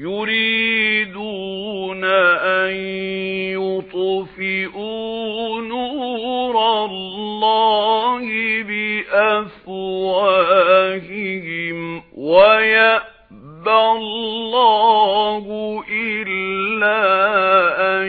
يُرِيدُونَ أَن يُطْفِئُوا نُورَ اللَّهِ بِأَفْوَاهِهِمْ وَيَأْبَى اللَّهُ إِلَّا أَن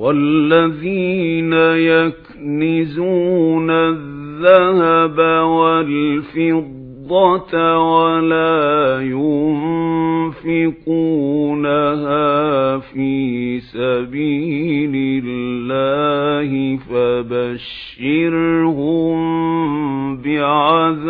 وَالَّذِينَ يَكْنِزُونَ الذَّهَبَ وَالْفِضَّةَ وَلَا يُنفِقُونَهَا فِي سَبِيلِ اللَّهِ فَبَشِّرْهُم بِعَذَابٍ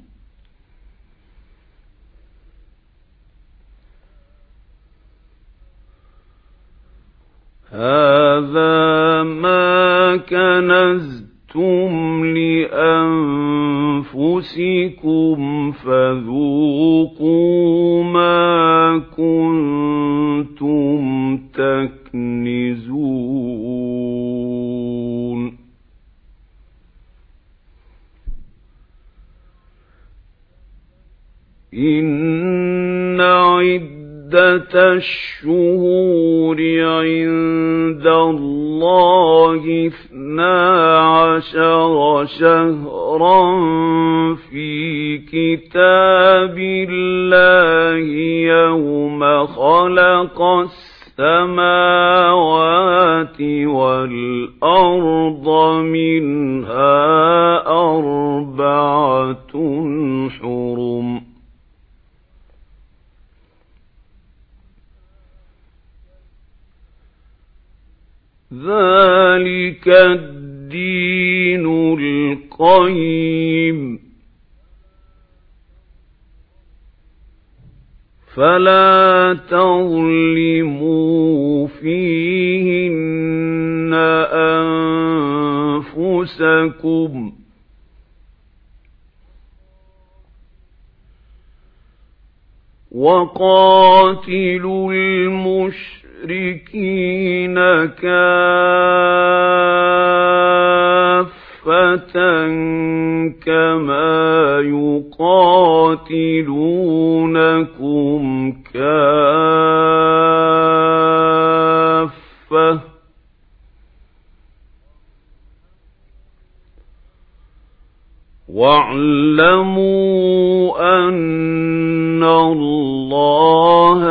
هَٰذَا مَا كَنَزْتُمْ لِأَنفُسِكُمْ فَذُوقُوا مَا كُنتُمْ تَكْنِزُونَ إِنَّ عِدَّةَ الشُّهُورِ عِندَ اللَّهِ اثْنَا عَشَرَ شَهْرًا فِي كِتَابِ اللَّهِ يَوْمَ خَلَقَ السَّمَاوَاتِ وَالْأَرْضَ مِنْهَا ذَلِكَ الدِّينُ الْقَيِّمُ فَلَا تَظْلِمُوا فِيهِنَّ أَنفُسَكُمْ وَقَاتِلُوا الْمُشْرِكِينَ كَافَّةً كَمَا يُقَاتِلُونَكُمْ كَافَّةً. وَاعْلَمُوا أَنَّ اللَّهَ